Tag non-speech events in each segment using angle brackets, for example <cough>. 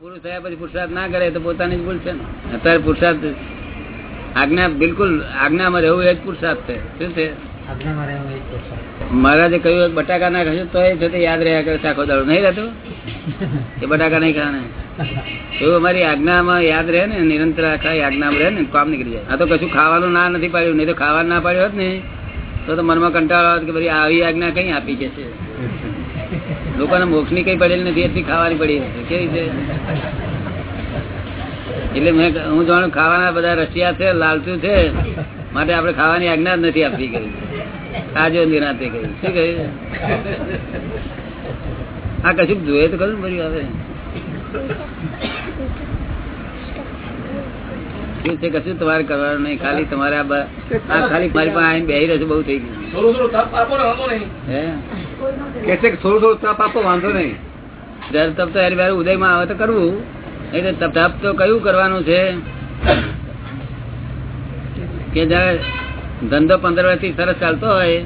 પુરુષ થયા પછી પુરુષાર્થ ના કરે તો પોતાની જ ભૂલ છે ને. અત્યારે પુરુષાર્થ આજ્ઞા બિલકુલ આજ્ઞામાં રહેવું એ જ પુરુષાર્થ છે. શું છે. મહારાજે કહ્યું બટાકા ના ખાશે તો એ છે તે યાદ રહ્યા કરે આખો દાડો. નહીં રહેતો? <laughs> એ બટાકા નહીં ખાવાના. એવું અમારી આજ્ઞામાં યાદ રહે ને નિરંતર આખા આજ્ઞામાં રહે ને કામ નીકળી જાય. આ તો કશું ખાવાનું ના નથી પાડ્યું નહીં તો ખાવાનું ના પાડ્યું હોત ને તો તો મનમાં કંટાળો આવત કે ભાઈ આવી આજ્ઞા કઈ આપી કે છે લોકોને મોક્ષની કઈ પડેલી નથી એટલી ખાવાની પડી કેવી છે? એટલે મેં હું જાણું ખાવાના બધા રશિયા છે લાલચું છે માટે આપણે ખાવાની આજ્ઞા જ નથી આપતી કરી આજે નિરાતે કરી શું કહ્યું? આ કશું જોઈએ તો ખરું ભર્યું હવે. શું છે કશું તમારે કરવાનું નહીં. ખાલી તમારે આ ખાલી મારી પાસે આવીને બેસી રહેશે બહુ થઈ ગયું. તપ કે છે કે થોડું થોડું તપ આપો વાંધો નહીં. જયારે તપ તો એની ઉદયમાં આવે તો કરવું. એટલે તપ તપ તો કયું કરવાનું છે? કે જયારે ધંધો પંદર વર્ષથી સરસ ચાલતો હોય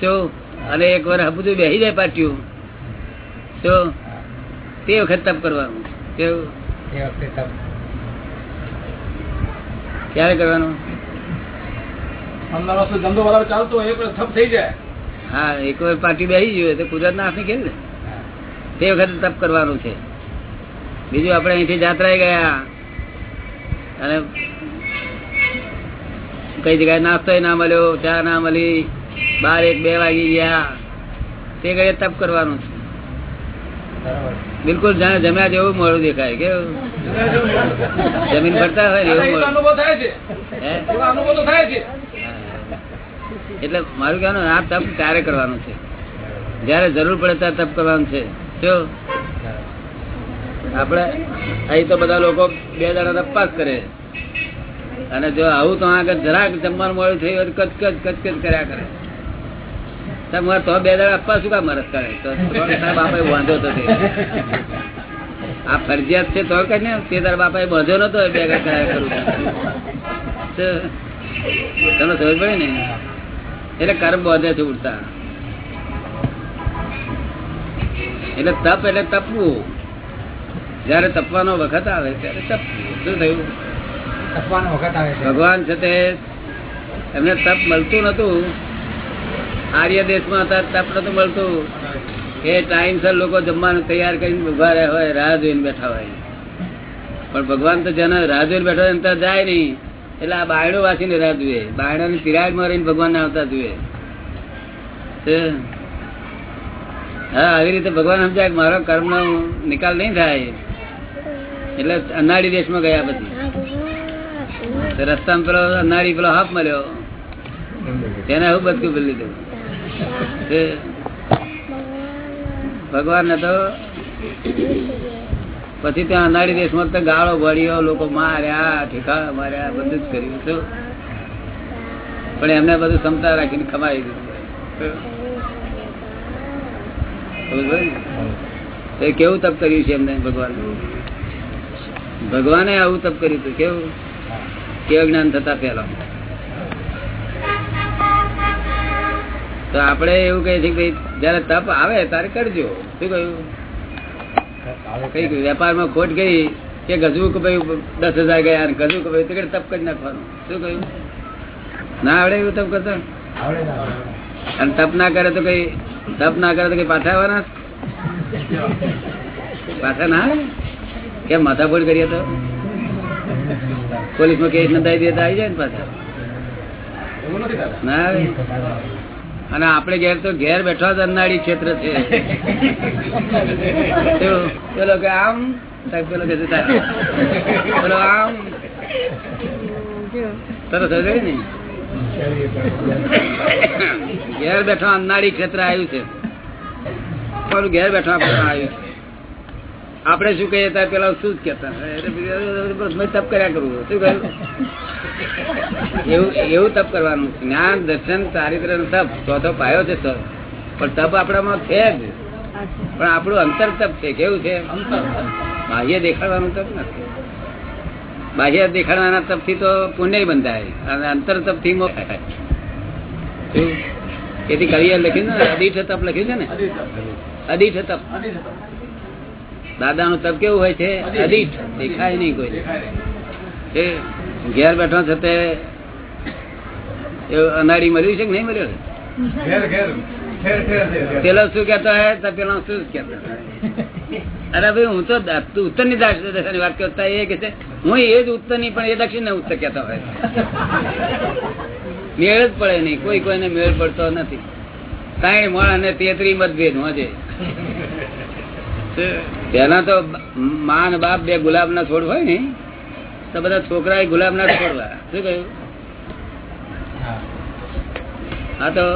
તો અને એક વાર હબુજુ બેસી જાય પાટ્યું તો તે વખત તપ કરવાનું. કેવું તપ. ક્યારે કરવાનું? ધંધો બરાબર ચાલતો હોય પણ થઈ જાય. હા એક વાર પાટી બેસી ગયું તો કુદરત ના હાથની કેમ ને? તે વખતે તપ કરવાનું છે. બીજું આપણે અહીંથી જાત્રાએ ગયા અને કઈ જગ્યાએ નાસ્તો ના મળ્યો ચા ના મળી બાર એક બે વાગી ગયા. તે ઘડીએ તપ કરવાનું છે. બિલકુલ જાણે જમ્યા જેવું મોડું દેખાય કેવું જમીન ફરતા હોય એવું મોડું થાય છે હે એવો અનુભવ તો થાય છે એટલે મારું કહેવાનું, આ તપ ત્યારે કરવાનું છે? જયારે જરૂર પડે ત્યારે તપ કરવાનું છે. આપણે અહીં તો બધા લોકો બે દાડા તપાસ કરે. અને જો આવું તો આગળ જરાક જમવાનું મળ્યું થયું કચકચ કચકચ કર્યા કરે. તમારે તો બે દાડા આપવા શું કામ મરસ કરે તો બાપા વાંધો તો આ ફરજિયાત છે તો કઈ ને? તે તારા બાપાએ બધો નતો બે કરું. તો તમને સમજ પડે ને? એટલે કર્મ બોધે છે ઉડતા. એટલે તપ એટલે તપવું. જયારે તપવાનો વખત આવે ત્યારે તપવું. શું થયું? તપવાનો વખત આવે ભગવાન છે તે એમને તપ મળતું નતું આર્ય દેશમાં હતા તપ નતું મળતું. એ ટાઈમસર લોકો જમવાનું તૈયાર કરીને ઊભા રહ્યા હોય રાહ જોઈને બેઠા હોય. પણ ભગવાન તો જેને રાહ જોઈને બેઠા હોય એને તો જાય નહીં. એટલે આ બાયણું વાંચીને રાહ જુએ બાયણાની તિરાડ મારીને ભગવાન ના આવતા જુએ હા, આવી રીતે ભગવાન સમજાય મારો કર્મનો નિકાલ નહીં થાય. એટલે અનાળી દેશમાં ગયા પછી. રસ્તામાં પેલો અનાળી પેલો હાફ મળ્યો. તેને હું બધું પેલી લીધું. ભગવાન ને તો પછી ત્યાં અનાળી દેશમાં તો ગાળો ભર્યો, લોકો માર્યા ઠેકા માર્યા, બધું જ કર્યું શું પણ એમને બધું ક્ષમતા રાખીને ખમાઈ દીધું. કેવું તપ કર્યું છે એમને ભગવાન? ભગવાને આવું તપ કર્યું હતું, કેવું? કેવું જ્ઞાન થતા પેલા તો આપણે એવું કહે છે કે જયારે તપ આવે ત્યારે કરજો. શું કહ્યું? કઈ વેપારમાં ખોટ ગઈ કે ગજવું કે ભાઈ દસ હજાર ગયા અને ગજવું કે ભાઈ તપ કરી નાખવાનું. શું કહ્યું? ના આવડે એવું તપ કરતા. અને તપ ના કરે તો કઈ તપ ના કરે તો કઈ પાછા આવવાના? પાછા ના? આવે? કેમ માથાફોડ કરીએ તો? પોલીસમાં કેસ નોંધાવી દે તો આવી જાય ને પાછા. ના આવે? અને આપણે ઘેર તો ઘેર બેઠા જ ક્ષેત્ર છે. આમ પેલો કે આમ. તરત હશે ને ઘેર બેઠા અનાળી ક્ષેત્ર આવ્યું છે. પણ ઘેર બેઠા આવ્યું છે? આપણે શું કહીએ ત્યારે પેલા શું જ કેતા તપ કર્યા કરવું શું કહ્યું? એવું એવું તપ કરવાનું. જ્ઞાન દર્શન ચારિત્ર તપ. ચોથો પાયો છે તપ. પણ તપ આપણામાં છે જ. પણ આપણું અંતર તપ છે. કેવું છે? બાહ્ય દેખાડવાનું તપ નથી. બાહ્ય દેખાડવાના તપથી તો પુણ્ય બંધાય. અને અંતર તપથી મોકાય એથી કવિએ લખ્યું ને? અદીઠ તપ લખ્યું છે ને? અડીઠ તપ. અદીઠનું તપ. કેવું હોય છે? અદીઠ દેખાય નહીં કોઈ. એ ઘેર બેઠો છે તે એવું મર્યું છે કે નહીં છે? પેલો શું કેતો હે? તો પેલો શું કેતો અરે ભાઈ હું તો ઉત્તરની દક્ષિણ વાત કરતા એ કે છે હું એ જ ઉત્તરની પણ એ દક્ષિણ ને ઉત્તર કેતો હોય. મેળ જ પડે નહીં. કોઈ કોઈને મેળ પડતો નથી. કઈ મળે અને તેત્રી મતભેદ હોજે. પેલા તો મા ને બાપ બે ગુલાબ ના છોડ હોય ને તો બધા છોકરા ગુલાબ ના છોડવા. શું કહ્યું? હા. તો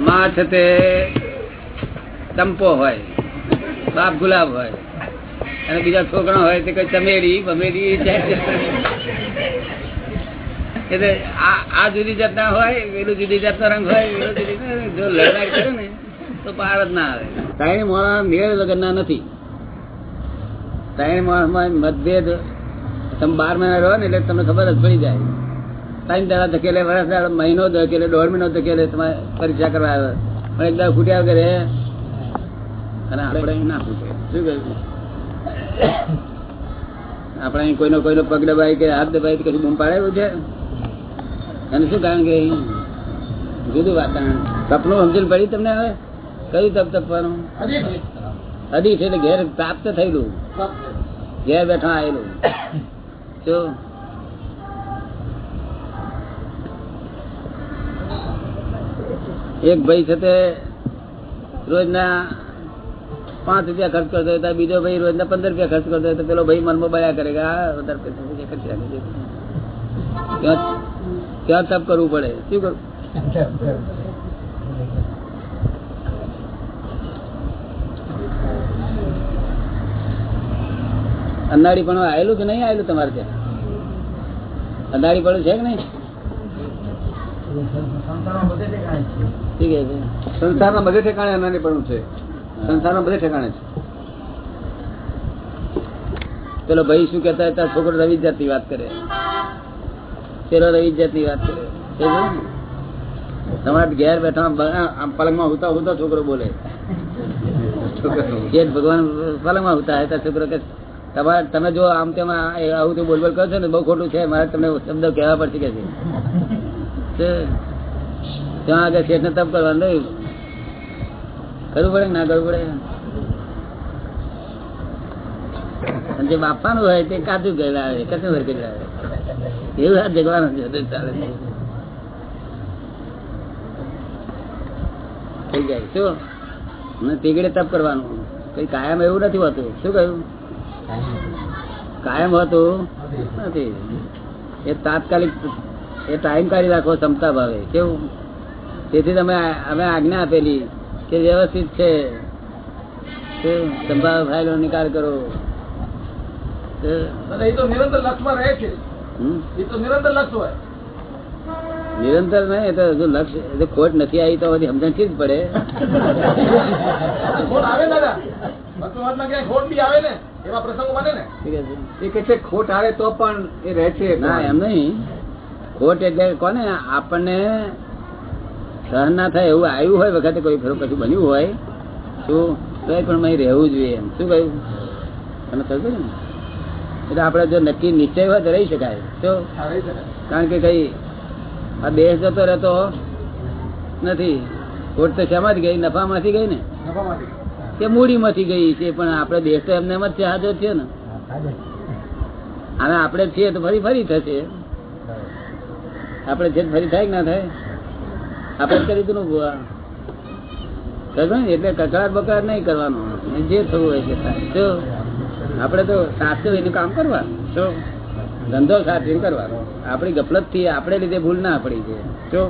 માં છે તે ચંપો હોય બાપ ગુલાબ હોય અને બીજા છોકરા હોય તે કઈ ચમેરી બમેરી એટલે આ આ જુદી જાતના હોય પેલું જુદી જાતનો રંગ હોય પેલો જુદી જો લડાઈ કરે ને તો પાર જ ના આવે. ત્રણ માણસ મેળ વગરના નથી. ત્રણ માણસમાં મતભેદ તમે બાર મહિના રહો ને એટલે તમને ખબર જ પડી જાય. ત્રણ દાડા ધકેલે, વર્ષ દાડા, મહિનો ધકેલે, દોઢ મહિનો ધકેલે તમારે પરીક્ષા કરવા આવે. પણ એક દાડા ફૂટ્યા વગર અને આપણે ના ફૂટે શું કહ્યું? આપણે અહીં કોઈનો કોઈનો પગ દબાય કે હાથ દબાય કે કશું બૂમ પાડેલું છે? અને શું કારણ કે જુદું વાતાવરણ. સપનું સમજણ પડી તમને હવે? કયું તપ તપવાનું? અઢી એટલે ઘેર પ્રાપ્ત થયેલું. ઘેર બેઠા આવેલું શું એક ભાઈ છે તે રોજના પાંચ રૂપિયા ખર્ચ કરતો હતો બીજો ભાઈ રોજના પંદર રૂપિયા ખર્ચ કરતો હોય તો પેલો ભાઈ મનમાં બયા કરે કે આ વધારે પૈસા છે, ખર્ચી રાખે ત્યાં તપ કરવું પડે? શું કરવું અનાળી પણ આવેલું કે નહીં આવેલું તમારે ત્યાં? અનાળી પણ છે કે નહીં? ઠીક છે? સંસારના બધે ઠેકાણે અનાનીપણું છે. સંસારના બધે ઠેકાણે છે. પેલો ભાઈ શું કેતા હતા? છોકરો રવિ જાતની વાત કરે. પેલો રવિ જાતની વાત કરે. તમારા ને? તમારે ઘેર બેઠા પલંગમાં હોતા હોતા છોકરો બોલે. ભગવાન પલંગમાં હોતા હતા છોકરો કે તમારે તમે જો આમ તેમ આવું તો બોલબોલ બોલ કરો છો ને, બહુ ખોટું છે, મારે તમને શબ્દ કહેવા પડશે કે છે. ત્યાં આગળ શેઠને તપ કરવાનું રહ્યું. કરવું પડે ના કરવું પડે? જે બાપાનું હોય તે કાચું ગયેલા આવે કચું હોય ગયેલા આવે. એવું હાથ જગવાનું છે ચાલે. થઈ જાય. શું? તીગડે તપ કરવાનું. કઈ કાયમ એવું નથી હોતું. શું કહ્યું? કાયમ હતું? નથી. એ તાત્કાલિક એ ટાઈમ કાઢી રાખો ક્ષમતા ભાવે. કેવું? તેથી તમે અમે આજ્ઞા આપેલી કે વ્યવસ્થિત છે. સંભાવ ફાઇલો નિકાલ કરો. નિરંતર હમ? એ તો હજુ લક્ષ નહીં ખોટ નથી આવી તો હજી સમજણથી જ પડે. <laughs> ખોટ આવે દાદા. ખોટ બી આવે ને? એવા પ્રસંગો બને ને? એ કે છે ખોટ આવે તો પણ એ રહે છે. ના એમ નહીં. ખોટ એટલે કોને? આપણને સહન ના થાય એવું આવ્યું હોય વખતે કોઈ ફેરો કશું બન્યું હોય શું? તો પણ અહીં રહેવું જોઈએ એમ. શું કહ્યું? તમે કહ્યું ને? એટલે આપણે જો નક્કી નિશ્ચય હોય તો રહી શકાય. શું? શકાય. કારણ કે કઈ આ દેશ જતો રહેતો નથી. ખોટ તો શેમાંથી ગઈ? નફામાંથી ગઈ ને? નફામાંથી. કે મૂડીમાંથી ગઈ છે પણ આપણે દેશ તો એમને એમ જ છે હાજર છે ને. અને આપણે છીએ તો ફરી ફરી થશે. આપણે છે ફરી થાય કે ના થાય? આપણે કરી દીધું બુઆ એટલે કકડાટ બકડાટ નહીં કરવાનો. જે થવું હોય છે જો આપણે તો સાચું એનું કામ કરવા. જો ધંધો સાચવીને કરવાનો. આપણી ગફલતથી આપણે લીધે ભૂલ ના પડી છે. જો.